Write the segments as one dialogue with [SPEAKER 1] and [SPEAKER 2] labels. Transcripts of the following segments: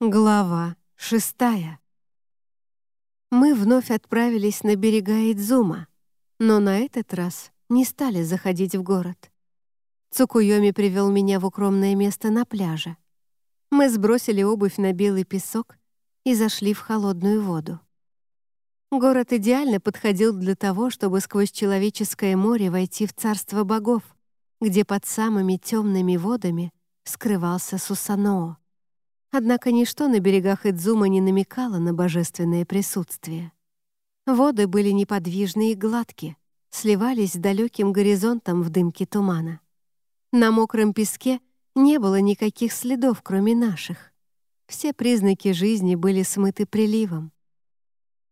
[SPEAKER 1] Глава шестая. Мы вновь отправились на берега Идзума, но на этот раз не стали заходить в город. Цукуйоми привел меня в укромное место на пляже. Мы сбросили обувь на белый песок и зашли в холодную воду. Город идеально подходил для того, чтобы сквозь человеческое море войти в царство богов, где под самыми темными водами скрывался Сусаноо. Однако ничто на берегах Идзума не намекало на божественное присутствие. Воды были неподвижны и гладкие, сливались с далеким горизонтом в дымке тумана. На мокром песке не было никаких следов, кроме наших. Все признаки жизни были смыты приливом.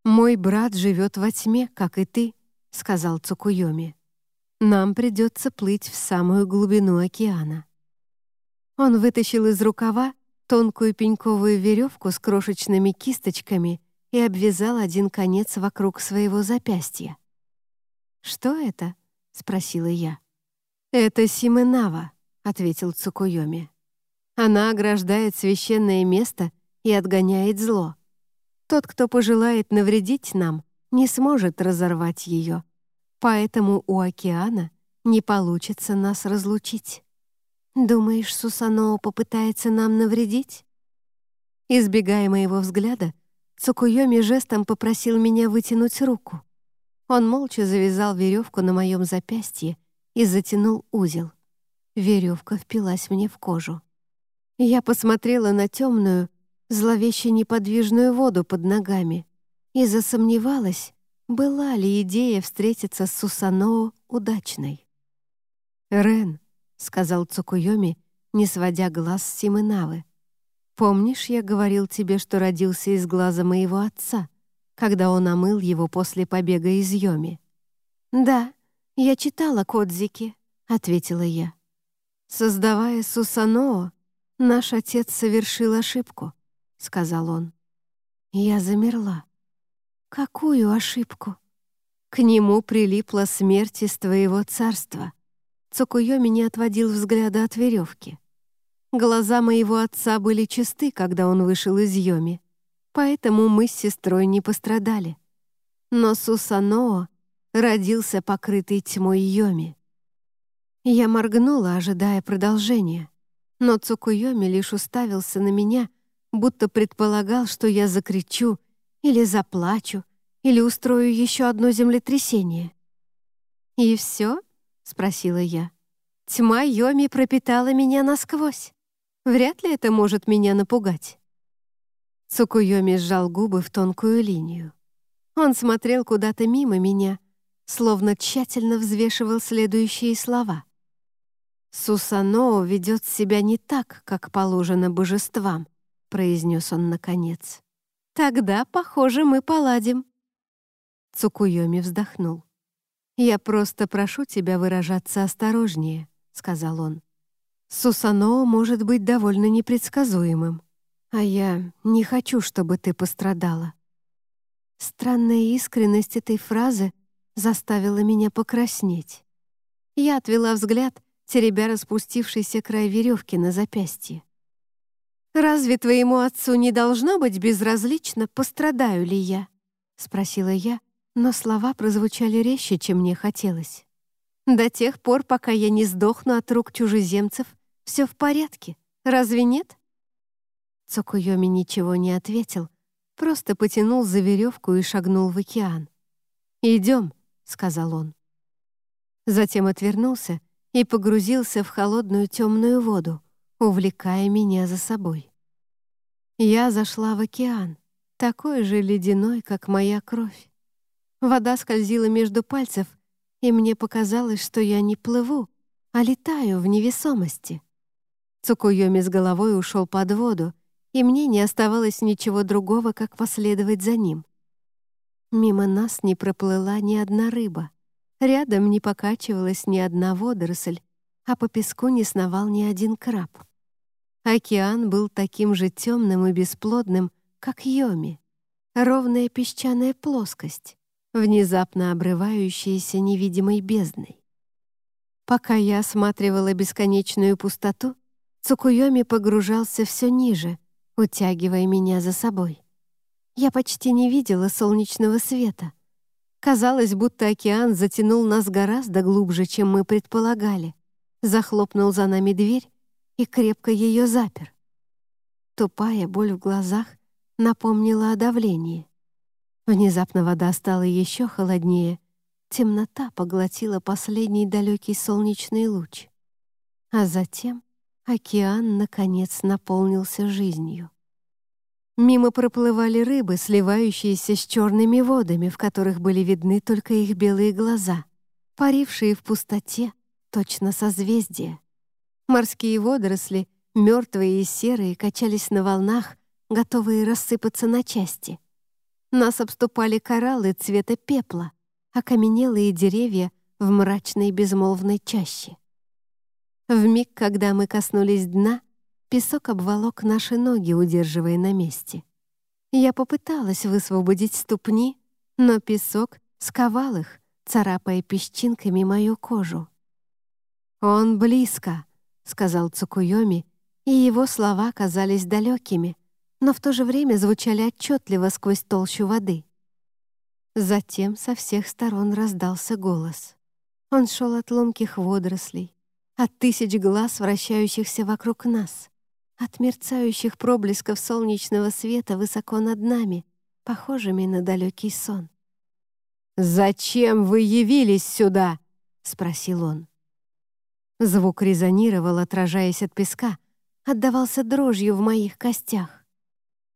[SPEAKER 1] «Мой брат живет во тьме, как и ты», — сказал Цукуйоми. «Нам придется плыть в самую глубину океана». Он вытащил из рукава тонкую пеньковую веревку с крошечными кисточками и обвязал один конец вокруг своего запястья. «Что это?» — спросила я. «Это Сименава», — ответил Цукуйоми. «Она ограждает священное место и отгоняет зло. Тот, кто пожелает навредить нам, не сможет разорвать ее, поэтому у океана не получится нас разлучить». «Думаешь, Сусаноо попытается нам навредить?» Избегая моего взгляда, Цукуйоми жестом попросил меня вытянуть руку. Он молча завязал веревку на моем запястье и затянул узел. Веревка впилась мне в кожу. Я посмотрела на темную, зловеще неподвижную воду под ногами и засомневалась, была ли идея встретиться с Сусаноо удачной. «Рен», — сказал Цукуйоми, не сводя глаз с Симынавы. «Помнишь, я говорил тебе, что родился из глаза моего отца, когда он омыл его после побега из Йоми?» «Да, я читала Кодзики», — ответила я. «Создавая Сусаноо, наш отец совершил ошибку», — сказал он. Я замерла. «Какую ошибку?» «К нему прилипла смерть из твоего царства», Цукуйоми не отводил взгляда от веревки. Глаза моего отца были чисты, когда он вышел из Йоми, поэтому мы с сестрой не пострадали. Но Сусаноо родился покрытый тьмой Йоми. Я моргнула, ожидая продолжения, но Цукуйоми лишь уставился на меня, будто предполагал, что я закричу или заплачу, или устрою еще одно землетрясение. «И все?» — спросила я. «Тьма Йоми пропитала меня насквозь. Вряд ли это может меня напугать». Цукуйоми сжал губы в тонкую линию. Он смотрел куда-то мимо меня, словно тщательно взвешивал следующие слова. «Сусаноо ведет себя не так, как положено божествам», — произнес он наконец. «Тогда, похоже, мы поладим». Цукуйоми вздохнул. «Я просто прошу тебя выражаться осторожнее», — сказал он. «Сусано может быть довольно непредсказуемым, а я не хочу, чтобы ты пострадала». Странная искренность этой фразы заставила меня покраснеть. Я отвела взгляд, теребя распустившийся край веревки на запястье. «Разве твоему отцу не должно быть безразлично, пострадаю ли я?» — спросила я, но слова прозвучали резче, чем мне хотелось. До тех пор, пока я не сдохну от рук чужеземцев, все в порядке, разве нет? Цукуйоми ничего не ответил, просто потянул за веревку и шагнул в океан. «Идем», — сказал он. Затем отвернулся и погрузился в холодную темную воду, увлекая меня за собой. Я зашла в океан, такой же ледяной, как моя кровь. Вода скользила между пальцев, и мне показалось, что я не плыву, а летаю в невесомости. Цукуйоми с головой ушел под воду, и мне не оставалось ничего другого, как последовать за ним. Мимо нас не проплыла ни одна рыба. Рядом не покачивалась ни одна водоросль, а по песку не сновал ни один краб. Океан был таким же темным и бесплодным, как Йоми. Ровная песчаная плоскость внезапно обрывающаяся невидимой бездной. Пока я осматривала бесконечную пустоту, Цукуйоми погружался все ниже, утягивая меня за собой. Я почти не видела солнечного света. Казалось, будто океан затянул нас гораздо глубже, чем мы предполагали, захлопнул за нами дверь и крепко ее запер. Тупая боль в глазах напомнила о давлении. Внезапно вода стала еще холоднее, темнота поглотила последний далекий солнечный луч. А затем океан, наконец, наполнился жизнью. Мимо проплывали рыбы, сливающиеся с черными водами, в которых были видны только их белые глаза, парившие в пустоте, точно созвездия. Морские водоросли, мертвые и серые, качались на волнах, готовые рассыпаться на части. Нас обступали кораллы цвета пепла, окаменелые деревья в мрачной безмолвной чаще. В миг, когда мы коснулись дна, Песок обволок наши ноги, удерживая на месте. Я попыталась высвободить ступни, но песок сковал их, царапая песчинками мою кожу. «Он близко», — сказал Цукуйоми, и его слова казались далекими, но в то же время звучали отчетливо сквозь толщу воды. Затем со всех сторон раздался голос. Он шел от ломких водорослей, от тысяч глаз, вращающихся вокруг нас от мерцающих проблесков солнечного света высоко над нами, похожими на далекий сон. «Зачем вы явились сюда?» — спросил он. Звук резонировал, отражаясь от песка, отдавался дрожью в моих костях.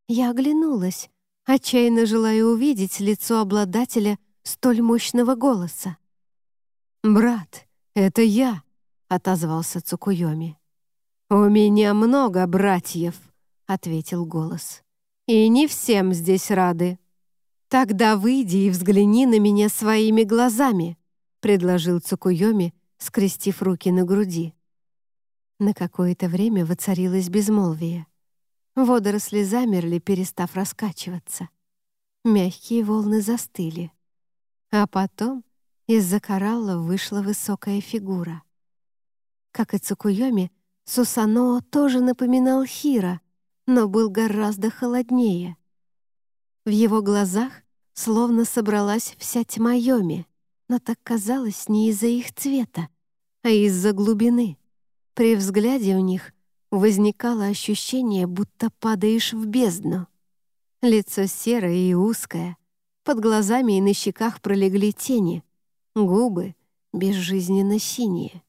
[SPEAKER 1] Я оглянулась, отчаянно желая увидеть лицо обладателя столь мощного голоса. «Брат, это я!» — отозвался Цукуйоми. «У меня много братьев», — ответил голос. «И не всем здесь рады». «Тогда выйди и взгляни на меня своими глазами», — предложил Цукуйоми, скрестив руки на груди. На какое-то время воцарилось безмолвие. Водоросли замерли, перестав раскачиваться. Мягкие волны застыли. А потом из-за коралла вышла высокая фигура. Как и Цукуйоми, Сусано тоже напоминал Хира, но был гораздо холоднее. В его глазах словно собралась вся тьма Йоми, но так казалось не из-за их цвета, а из-за глубины. При взгляде у них возникало ощущение, будто падаешь в бездну. Лицо серое и узкое, под глазами и на щеках пролегли тени, губы безжизненно синие.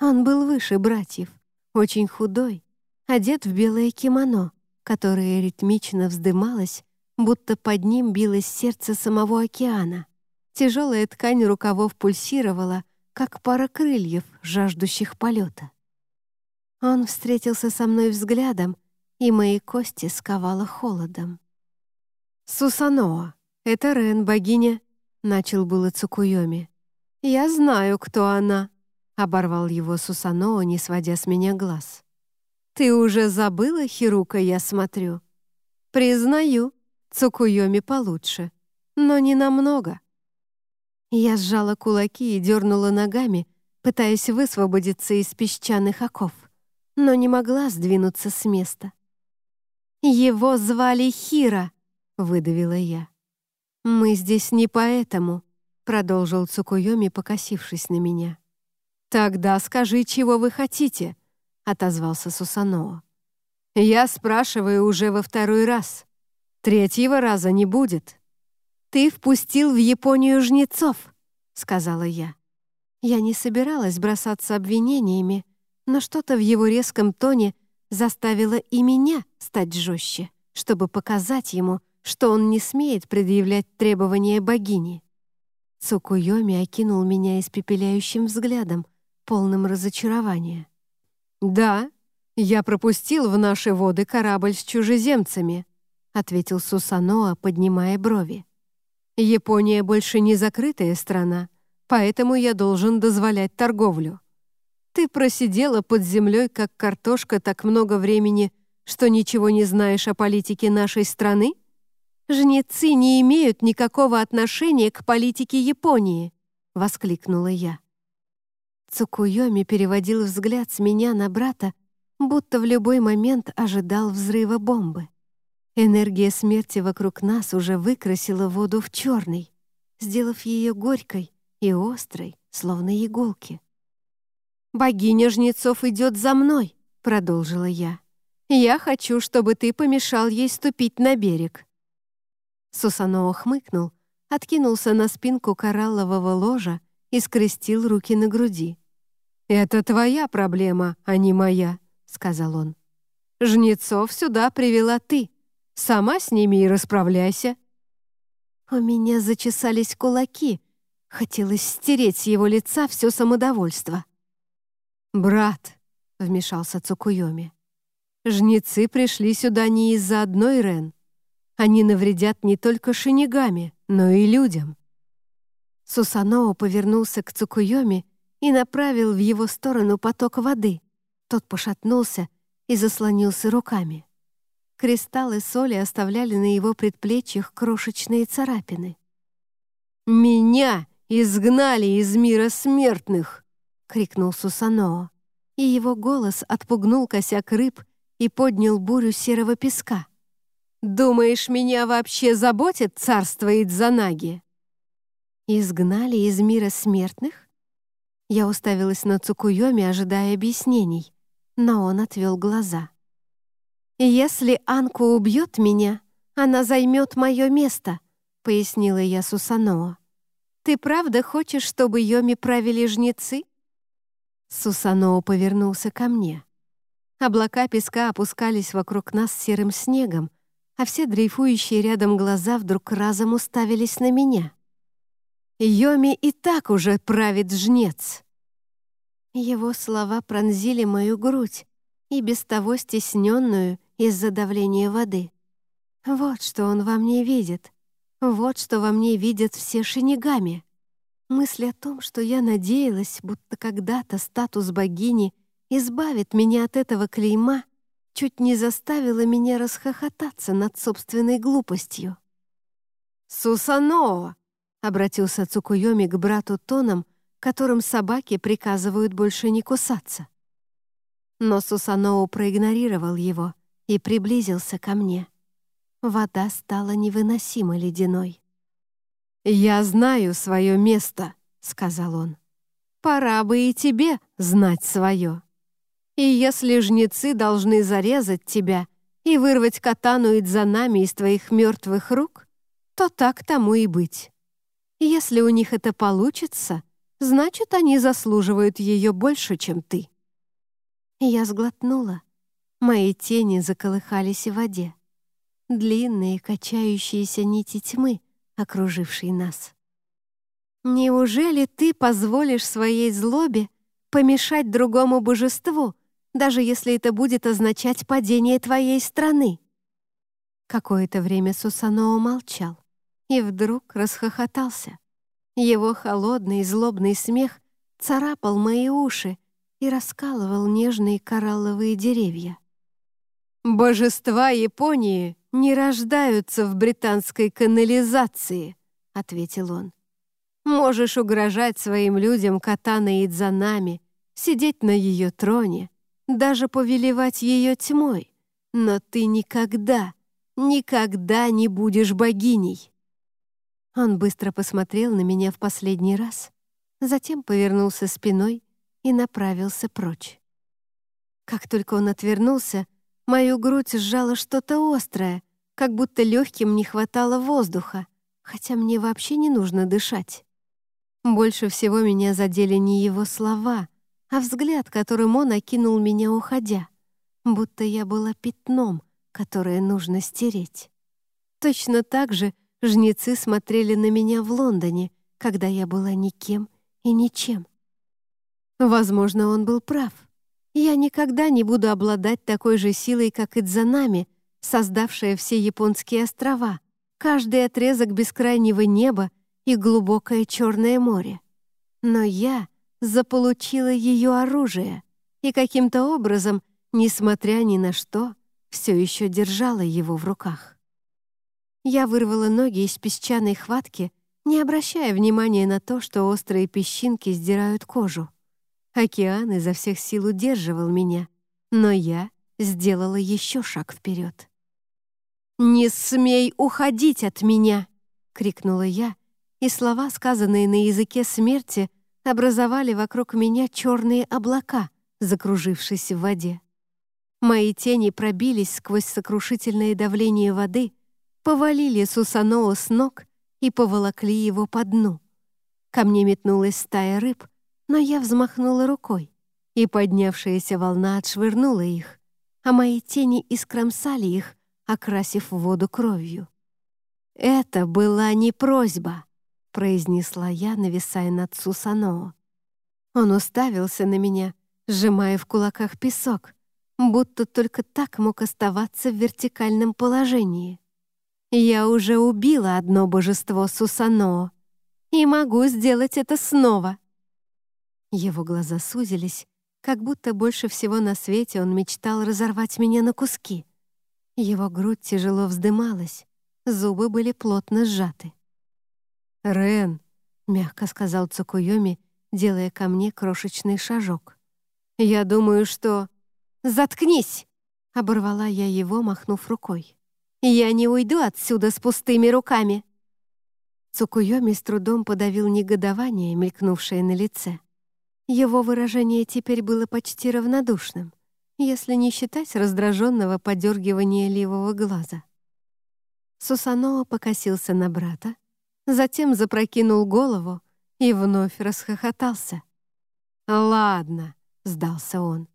[SPEAKER 1] Он был выше братьев, очень худой, одет в белое кимоно, которое ритмично вздымалось, будто под ним билось сердце самого океана. Тяжелая ткань рукавов пульсировала, как пара крыльев, жаждущих полета. Он встретился со мной взглядом, и мои кости сковало холодом. «Сусаноа, это Рен, богиня», — начал было Цукуйоми. «Я знаю, кто она», — оборвал его Сусаноа, не сводя с меня глаз. «Ты уже забыла, Хирука, я смотрю?» «Признаю, Цукуйоми получше, но не намного». Я сжала кулаки и дернула ногами, пытаясь высвободиться из песчаных оков, но не могла сдвинуться с места. «Его звали Хира», — выдавила я. «Мы здесь не поэтому», — продолжил Цукуйоми, покосившись на меня. «Тогда скажи, чего вы хотите», — отозвался Сусаноо. «Я спрашиваю уже во второй раз. Третьего раза не будет». «Ты впустил в Японию жнецов», — сказала я. Я не собиралась бросаться обвинениями, но что-то в его резком тоне заставило и меня стать жестче, чтобы показать ему, что он не смеет предъявлять требования богини. Цукуйоми окинул меня испепеляющим взглядом, полным разочарования. «Да, я пропустил в наши воды корабль с чужеземцами», ответил Сусаноа, поднимая брови. «Япония больше не закрытая страна, поэтому я должен дозволять торговлю. Ты просидела под землей, как картошка, так много времени, что ничего не знаешь о политике нашей страны? Жнецы не имеют никакого отношения к политике Японии», — воскликнула я. Цукуйоми переводил взгляд с меня на брата, будто в любой момент ожидал взрыва бомбы. Энергия смерти вокруг нас уже выкрасила воду в черный, сделав ее горькой и острой, словно иголки. «Богиня жнецов идет за мной», — продолжила я. «Я хочу, чтобы ты помешал ей ступить на берег». Сусаноо хмыкнул, откинулся на спинку кораллового ложа и скрестил руки на груди. «Это твоя проблема, а не моя», — сказал он. «Жнецов сюда привела ты. Сама с ними и расправляйся». У меня зачесались кулаки. Хотелось стереть с его лица все самодовольство. «Брат», — вмешался Цукуйоми, — «жнецы пришли сюда не из-за одной Рен. Они навредят не только шинигами, но и людям». Сусаноо повернулся к Цукуйоми и направил в его сторону поток воды. Тот пошатнулся и заслонился руками. Кристаллы соли оставляли на его предплечьях крошечные царапины. «Меня изгнали из мира смертных!» — крикнул Сусаноо, и его голос отпугнул косяк рыб и поднял бурю серого песка. «Думаешь, меня вообще заботит царство Идзанаги?» «Изгнали из мира смертных?» Я уставилась на Цукуйоми, ожидая объяснений, но он отвел глаза. «Если Анку убьет меня, она займет мое место», — пояснила я Сусаноо. «Ты правда хочешь, чтобы Йоми правили жнецы?» Сусаноо повернулся ко мне. Облака песка опускались вокруг нас серым снегом, а все дрейфующие рядом глаза вдруг разом уставились на меня. «Йоми и так уже правит жнец!» Его слова пронзили мою грудь, и без того стесненную из-за давления воды. Вот что он во мне видит. Вот что во мне видят все шинигами. Мысль о том, что я надеялась, будто когда-то статус богини избавит меня от этого клейма, чуть не заставила меня расхохотаться над собственной глупостью. «Сусаноо!» — обратился Цукуйоми к брату тоном, которым собаки приказывают больше не кусаться. Но Сусаноу проигнорировал его — и приблизился ко мне. Вода стала невыносимо ледяной. «Я знаю свое место», — сказал он. «Пора бы и тебе знать свое. И если жнецы должны зарезать тебя и вырвать катану Идзанами из твоих мертвых рук, то так тому и быть. Если у них это получится, значит, они заслуживают ее больше, чем ты». Я сглотнула, Мои тени заколыхались в воде. Длинные качающиеся нити тьмы, окружившие нас. «Неужели ты позволишь своей злобе помешать другому божеству, даже если это будет означать падение твоей страны?» Какое-то время Сусаноо молчал и вдруг расхохотался. Его холодный злобный смех царапал мои уши и раскалывал нежные коралловые деревья. «Божества Японии не рождаются в британской канализации», — ответил он. «Можешь угрожать своим людям катаной и дзанами, сидеть на ее троне, даже повелевать ее тьмой, но ты никогда, никогда не будешь богиней». Он быстро посмотрел на меня в последний раз, затем повернулся спиной и направился прочь. Как только он отвернулся, Мою грудь сжало что-то острое, как будто легким не хватало воздуха, хотя мне вообще не нужно дышать. Больше всего меня задели не его слова, а взгляд, которым он окинул меня, уходя, будто я была пятном, которое нужно стереть. Точно так же жнецы смотрели на меня в Лондоне, когда я была никем и ничем. Возможно, он был прав. Я никогда не буду обладать такой же силой, как Идзанами, создавшая все японские острова, каждый отрезок бескрайнего неба и глубокое Черное море. Но я заполучила ее оружие и каким-то образом, несмотря ни на что, все еще держала его в руках. Я вырвала ноги из песчаной хватки, не обращая внимания на то, что острые песчинки сдирают кожу. Океан изо всех сил удерживал меня, Но я сделала еще шаг вперед. «Не смей уходить от меня!» — крикнула я, и слова, сказанные на языке смерти, образовали вокруг меня черные облака, закружившись в воде. Мои тени пробились сквозь сокрушительное давление воды, повалили Сусаноа с ног и поволокли его по дну. Ко мне метнулась стая рыб, но я взмахнула рукой, и поднявшаяся волна отшвырнула их, а мои тени искромсали их, окрасив воду кровью. «Это была не просьба», — произнесла я, нависая над Сусаноо. Он уставился на меня, сжимая в кулаках песок, будто только так мог оставаться в вертикальном положении. «Я уже убила одно божество Сусаноо и могу сделать это снова». Его глаза сузились, как будто больше всего на свете он мечтал разорвать меня на куски. Его грудь тяжело вздымалась, зубы были плотно сжаты. «Рен», — мягко сказал Цукуйоми, делая ко мне крошечный шажок. «Я думаю, что...» «Заткнись!» — оборвала я его, махнув рукой. «Я не уйду отсюда с пустыми руками!» Цукуйоми с трудом подавил негодование, мелькнувшее на лице. Его выражение теперь было почти равнодушным — если не считать раздраженного подергивания левого глаза. Сусаноо покосился на брата, затем запрокинул голову и вновь расхохотался. «Ладно», — сдался он.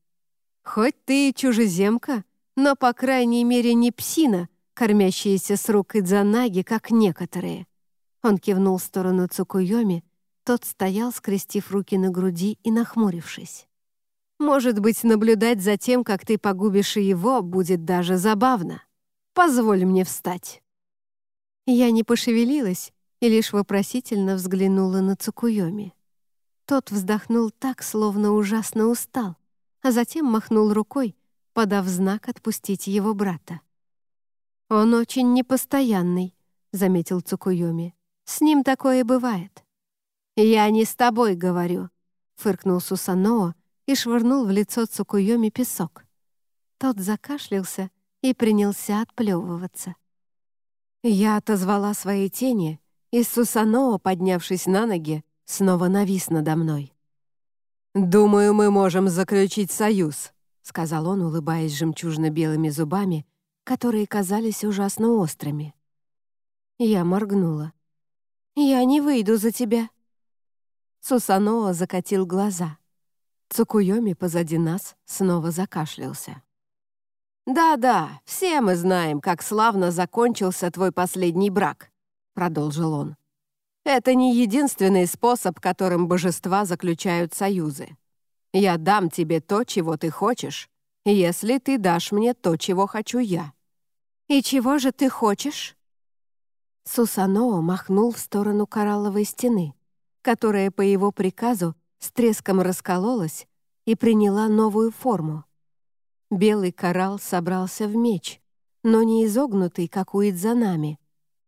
[SPEAKER 1] «Хоть ты и чужеземка, но, по крайней мере, не псина, кормящаяся с рук Идзанаги, как некоторые». Он кивнул в сторону Цукуйоми, тот стоял, скрестив руки на груди и нахмурившись. Может быть, наблюдать за тем, как ты погубишь и его, будет даже забавно. Позволь мне встать». Я не пошевелилась и лишь вопросительно взглянула на Цукуйоми. Тот вздохнул так, словно ужасно устал, а затем махнул рукой, подав знак отпустить его брата. «Он очень непостоянный», — заметил Цукуйоми. «С ним такое бывает». «Я не с тобой говорю», — фыркнул Сусаноо, и швырнул в лицо Цукуйоми песок. Тот закашлялся и принялся отплевываться. Я отозвала свои тени, и Сусаноо, поднявшись на ноги, снова навис надо мной. «Думаю, мы можем заключить союз», — сказал он, улыбаясь жемчужно-белыми зубами, которые казались ужасно острыми. Я моргнула. «Я не выйду за тебя». Сусаноо закатил глаза. Цукуйоми позади нас снова закашлялся. «Да-да, все мы знаем, как славно закончился твой последний брак», — продолжил он. «Это не единственный способ, которым божества заключают союзы. Я дам тебе то, чего ты хочешь, если ты дашь мне то, чего хочу я». «И чего же ты хочешь?» Сусаноо махнул в сторону коралловой стены, которая по его приказу с треском раскололась и приняла новую форму. Белый коралл собрался в меч, но не изогнутый, как у Идзанами,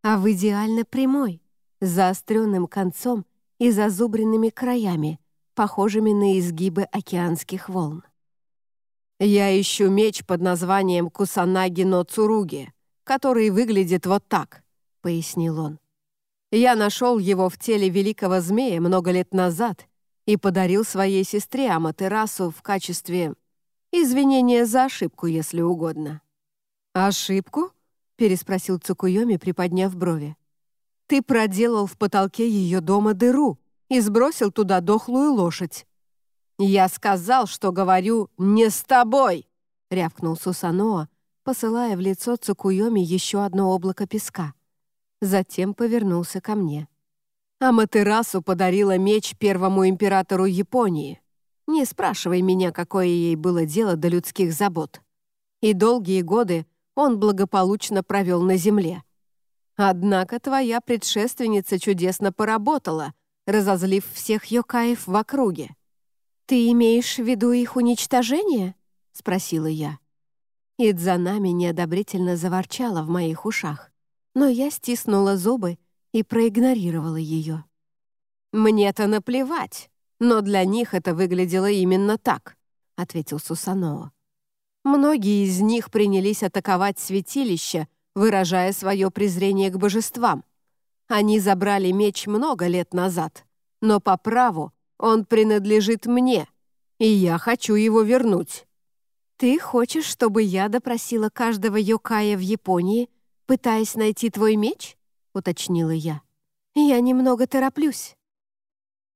[SPEAKER 1] а в идеально прямой, заостренным концом и зазубренными краями, похожими на изгибы океанских волн. «Я ищу меч под названием Кусанаги но Цуруги, который выглядит вот так», — пояснил он. «Я нашел его в теле великого змея много лет назад и подарил своей сестре Аматерасу в качестве извинения за ошибку, если угодно». «Ошибку?» — переспросил Цукуйоми, приподняв брови. «Ты проделал в потолке ее дома дыру и сбросил туда дохлую лошадь». «Я сказал, что говорю не с тобой!» — рявкнул Сусаноа, посылая в лицо Цукуйоми еще одно облако песка. Затем повернулся ко мне. Аматерасу подарила меч первому императору Японии. Не спрашивай меня, какое ей было дело до людских забот. И долгие годы он благополучно провел на земле. Однако твоя предшественница чудесно поработала, разозлив всех йокаев в округе. «Ты имеешь в виду их уничтожение?» — спросила я. Идзанами неодобрительно заворчала в моих ушах, но я стиснула зубы и проигнорировала ее. «Мне-то наплевать, но для них это выглядело именно так», — ответил Сусаноо. Многие из них принялись атаковать святилище, выражая свое презрение к божествам. Они забрали меч много лет назад, но по праву он принадлежит мне, и я хочу его вернуть. Ты хочешь, чтобы я допросила каждого Йокая в Японии, пытаясь найти твой меч? уточнила я. Я немного тороплюсь.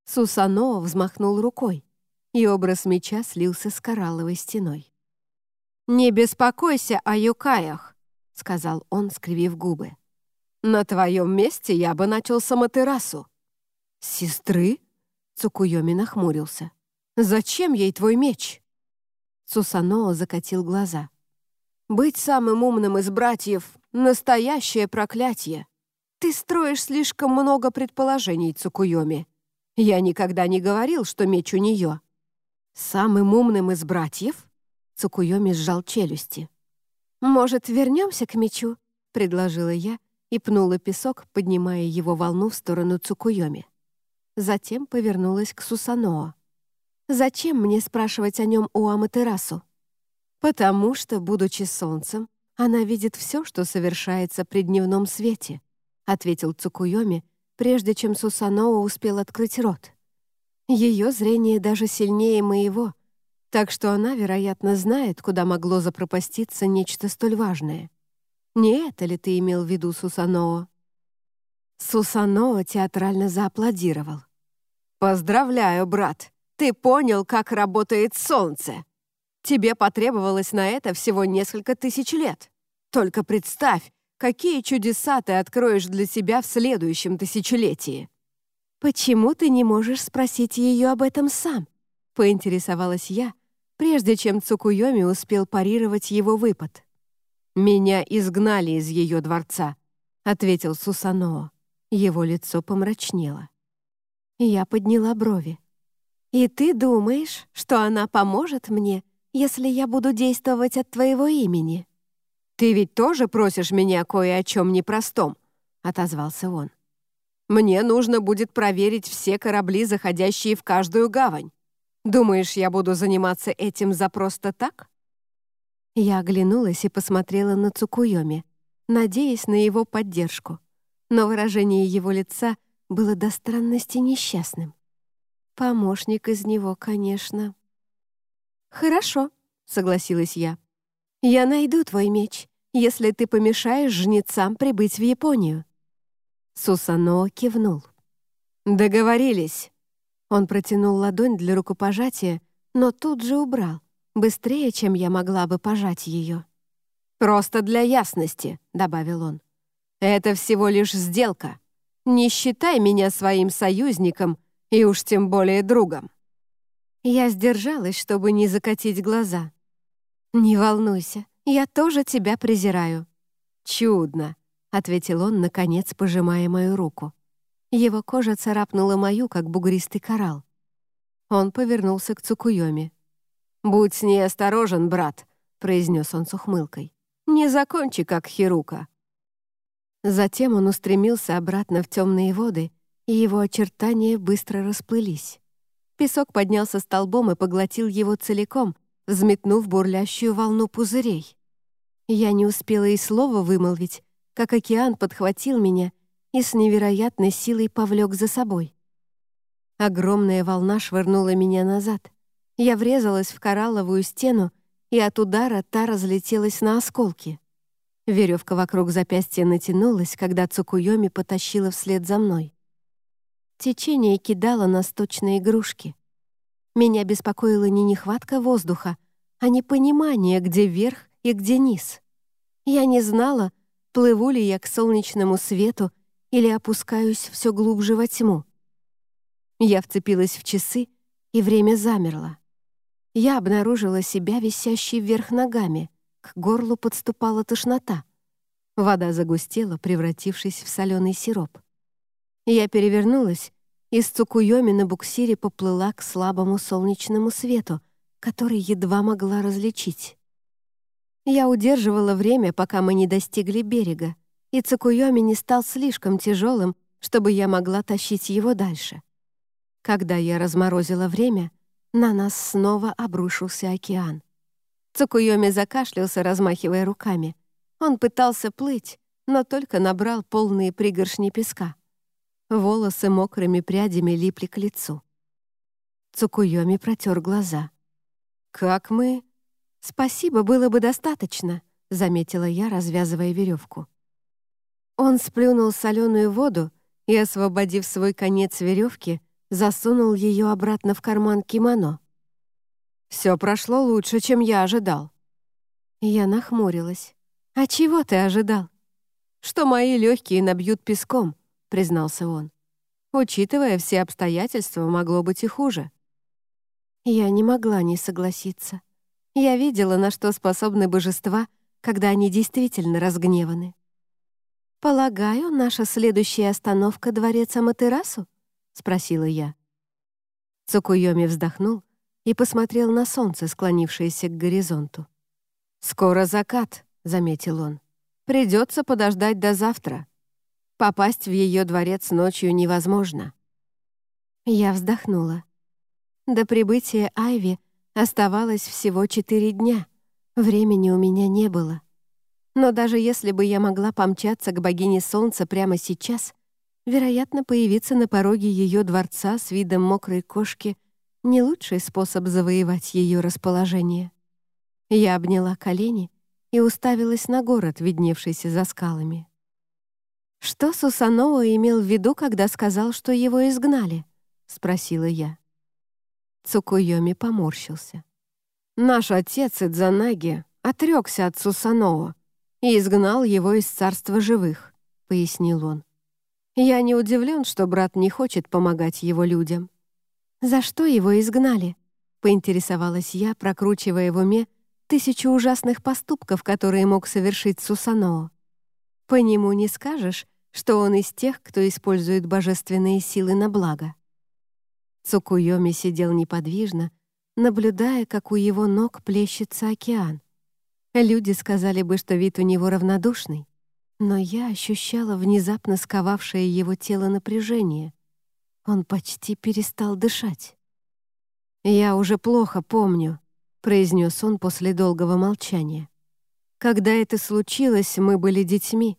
[SPEAKER 1] Сусано взмахнул рукой, и образ меча слился с коралловой стеной. «Не беспокойся о юкаях», — сказал он, скривив губы. «На твоем месте я бы начал самотерасу». «Сестры?» — Цукуйоми нахмурился. «Зачем ей твой меч?» Сусаноо закатил глаза. «Быть самым умным из братьев — настоящее проклятие. Ты строишь слишком много предположений, Цукуйоми. Я никогда не говорил, что меч у нее». «Самым умным из братьев?» Цукуйоми сжал челюсти. «Может, вернемся к мечу?» — предложила я и пнула песок, поднимая его волну в сторону Цукуйоми. Затем повернулась к Сусаноо. «Зачем мне спрашивать о нем у Аматерасу?» «Потому что, будучи солнцем, она видит все, что совершается при дневном свете», ответил Цукуйоми, прежде чем Сусаноо успел открыть рот. Ее зрение даже сильнее моего, так что она, вероятно, знает, куда могло запропаститься нечто столь важное. Не это ли ты имел в виду, Сусаноо? Сусаноо театрально зааплодировал. «Поздравляю, брат! Ты понял, как работает солнце! Тебе потребовалось на это всего несколько тысяч лет. Только представь, какие чудеса ты откроешь для себя в следующем тысячелетии. «Почему ты не можешь спросить ее об этом сам?» — поинтересовалась я, прежде чем Цукуйоми успел парировать его выпад. «Меня изгнали из ее дворца», — ответил Сусаноо. Его лицо помрачнело. Я подняла брови. «И ты думаешь, что она поможет мне, если я буду действовать от твоего имени?» «Ты ведь тоже просишь меня кое о чем непростом», — отозвался он. «Мне нужно будет проверить все корабли, заходящие в каждую гавань. Думаешь, я буду заниматься этим за просто так?» Я оглянулась и посмотрела на Цукуйоми, надеясь на его поддержку. Но выражение его лица было до странности несчастным. Помощник из него, конечно. «Хорошо», — согласилась я. Я найду твой меч, если ты помешаешь жнецам прибыть в Японию». Сусано кивнул. «Договорились». Он протянул ладонь для рукопожатия, но тут же убрал, быстрее, чем я могла бы пожать ее. «Просто для ясности», — добавил он. «Это всего лишь сделка. Не считай меня своим союзником и уж тем более другом». Я сдержалась, чтобы не закатить глаза. «Не волнуйся, я тоже тебя презираю». «Чудно», — ответил он, наконец пожимая мою руку. Его кожа царапнула мою, как бугристый коралл. Он повернулся к Цукуйоми. «Будь с ней осторожен, брат», — произнес он с ухмылкой. «Не закончи, как Хирука». Затем он устремился обратно в темные воды, и его очертания быстро расплылись. Песок поднялся столбом и поглотил его целиком, взметнув бурлящую волну пузырей. Я не успела и слова вымолвить, как океан подхватил меня и с невероятной силой повлек за собой. Огромная волна швырнула меня назад. Я врезалась в коралловую стену, и от удара та разлетелась на осколки. Веревка вокруг запястья натянулась, когда Цукуйоми потащила вслед за мной. Течение кидало на сточные игрушки. Меня беспокоила не нехватка воздуха, а непонимание, где верх и где низ. Я не знала, плыву ли я к солнечному свету или опускаюсь все глубже во тьму. Я вцепилась в часы, и время замерло. Я обнаружила себя висящей вверх ногами, к горлу подступала тошнота. Вода загустела, превратившись в соленый сироп. Я перевернулась из Цукуйоми на буксире поплыла к слабому солнечному свету, который едва могла различить. Я удерживала время, пока мы не достигли берега, и Цукуйоми не стал слишком тяжелым, чтобы я могла тащить его дальше. Когда я разморозила время, на нас снова обрушился океан. Цукуйоми закашлялся, размахивая руками. Он пытался плыть, но только набрал полные пригоршни песка. Волосы мокрыми прядями липли к лицу. Цукуйоми протер глаза. «Как мы?» «Спасибо, было бы достаточно», — заметила я, развязывая веревку. Он сплюнул соленую воду и, освободив свой конец веревки, засунул ее обратно в карман кимоно. «Все прошло лучше, чем я ожидал». Я нахмурилась. «А чего ты ожидал?» «Что мои легкие набьют песком», — признался он. «Учитывая все обстоятельства, могло быть и хуже». Я не могла не согласиться. Я видела, на что способны божества, когда они действительно разгневаны. «Полагаю, наша следующая остановка — дворец Аматерасу?» — спросила я. Цукуйоми вздохнул и посмотрел на солнце, склонившееся к горизонту. «Скоро закат», — заметил он. «Придется подождать до завтра. Попасть в ее дворец ночью невозможно». Я вздохнула. До прибытия Айви оставалось всего четыре дня. Времени у меня не было. Но даже если бы я могла помчаться к богине солнца прямо сейчас, вероятно, появиться на пороге ее дворца с видом мокрой кошки — не лучший способ завоевать ее расположение. Я обняла колени и уставилась на город, видневшийся за скалами. «Что Сусаноу имел в виду, когда сказал, что его изгнали?» — спросила я. Цукуйоми поморщился. «Наш отец Идзанаги отрекся от Сусаноу и изгнал его из царства живых», — пояснил он. «Я не удивлен, что брат не хочет помогать его людям». «За что его изгнали?» — поинтересовалась я, прокручивая в уме тысячу ужасных поступков, которые мог совершить Сусаноо. По нему не скажешь, что он из тех, кто использует божественные силы на благо. Цукуйоми сидел неподвижно, наблюдая, как у его ног плещется океан. Люди сказали бы, что вид у него равнодушный, но я ощущала внезапно сковавшее его тело напряжение. Он почти перестал дышать. «Я уже плохо помню», — произнес он после долгого молчания. «Когда это случилось, мы были детьми.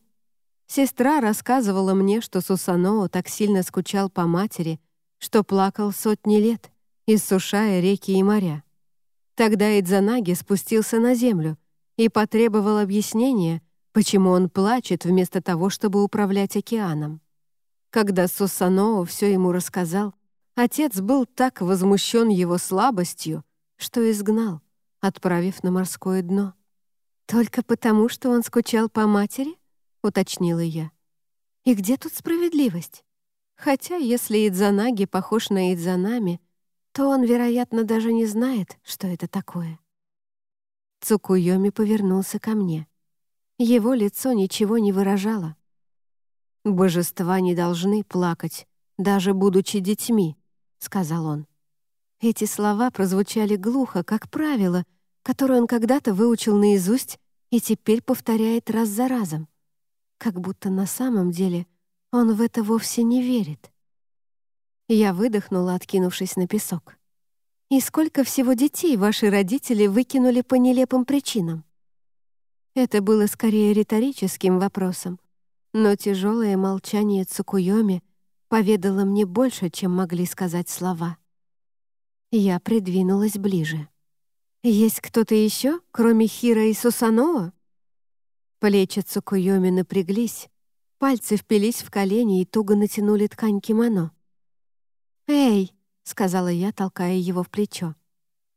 [SPEAKER 1] Сестра рассказывала мне, что Сусаноо так сильно скучал по матери, что плакал сотни лет, иссушая реки и моря. Тогда Идзанаги спустился на землю — и потребовал объяснения, почему он плачет вместо того, чтобы управлять океаном. Когда Сусаноо все ему рассказал, отец был так возмущен его слабостью, что изгнал, отправив на морское дно. «Только потому, что он скучал по матери?» — уточнила я. «И где тут справедливость? Хотя, если Идзанаги похож на Идзанами, то он, вероятно, даже не знает, что это такое». Цукуйоми повернулся ко мне. Его лицо ничего не выражало. «Божества не должны плакать, даже будучи детьми», — сказал он. Эти слова прозвучали глухо, как правило, которое он когда-то выучил наизусть и теперь повторяет раз за разом. Как будто на самом деле он в это вовсе не верит. Я выдохнула, откинувшись на песок. И сколько всего детей ваши родители выкинули по нелепым причинам? Это было скорее риторическим вопросом, но тяжелое молчание Цукуйоми поведало мне больше, чем могли сказать слова. Я придвинулась ближе. «Есть кто-то еще, кроме Хира и Сусаноа?» Плечи Цукуйоми напряглись, пальцы впились в колени и туго натянули ткань кимоно. «Эй!» — сказала я, толкая его в плечо.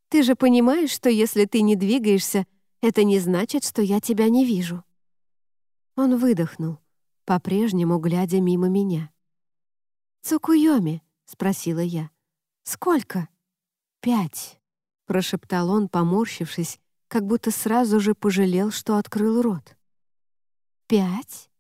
[SPEAKER 1] «Ты же понимаешь, что если ты не двигаешься, это не значит, что я тебя не вижу». Он выдохнул, по-прежнему глядя мимо меня. «Цукуйоми?» — спросила я. «Сколько?» «Пять», — прошептал он, поморщившись, как будто сразу же пожалел, что открыл рот. «Пять?»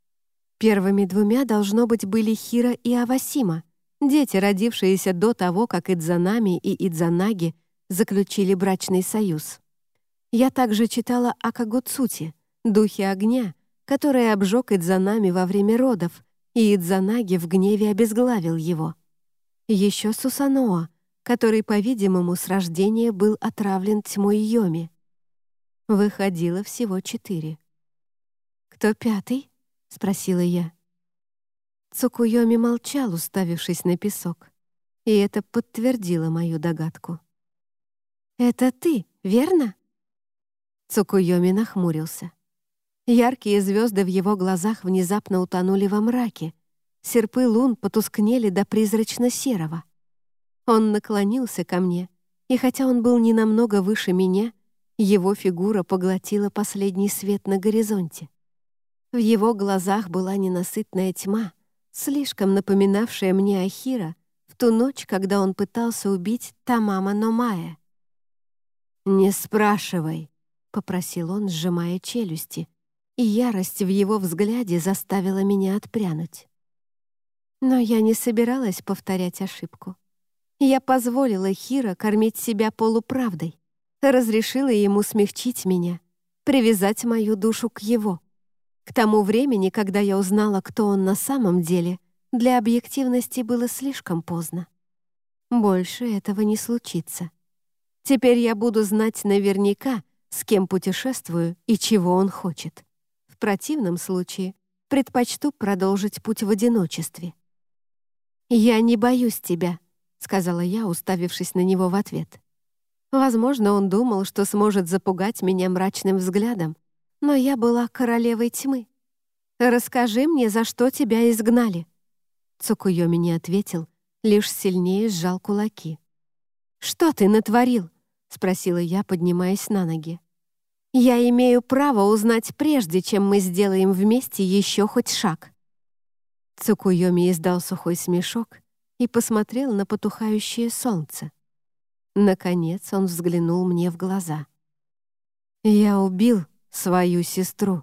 [SPEAKER 1] Первыми двумя, должно быть, были Хира и Авасима, Дети, родившиеся до того, как Идзанами и Идзанаги заключили брачный союз. Я также читала о Кагуцути, духе огня, который обжег Идзанами во время родов, и Идзанаги в гневе обезглавил его. Еще Сусаноа, который, по-видимому, с рождения был отравлен тьмой Йоми. Выходило всего четыре. «Кто пятый?» — спросила я. Цукуйоми молчал, уставившись на песок, и это подтвердило мою догадку. «Это ты, верно?» Цукуйоми нахмурился. Яркие звезды в его глазах внезапно утонули во мраке. Серпы лун потускнели до призрачно-серого. Он наклонился ко мне, и хотя он был не намного выше меня, его фигура поглотила последний свет на горизонте. В его глазах была ненасытная тьма, слишком напоминавшая мне Ахира в ту ночь, когда он пытался убить Тамама Номая. «Не спрашивай», — попросил он, сжимая челюсти, и ярость в его взгляде заставила меня отпрянуть. Но я не собиралась повторять ошибку. Я позволила Хира кормить себя полуправдой разрешила ему смягчить меня, привязать мою душу к его. К тому времени, когда я узнала, кто он на самом деле, для объективности было слишком поздно. Больше этого не случится. Теперь я буду знать наверняка, с кем путешествую и чего он хочет. В противном случае предпочту продолжить путь в одиночестве. «Я не боюсь тебя», — сказала я, уставившись на него в ответ. Возможно, он думал, что сможет запугать меня мрачным взглядом, но я была королевой тьмы. «Расскажи мне, за что тебя изгнали?» Цукуйоми не ответил, лишь сильнее сжал кулаки. «Что ты натворил?» — спросила я, поднимаясь на ноги. «Я имею право узнать прежде, чем мы сделаем вместе еще хоть шаг». Цукуйоми издал сухой смешок и посмотрел на потухающее солнце. Наконец он взглянул мне в глаза. «Я убил свою сестру»,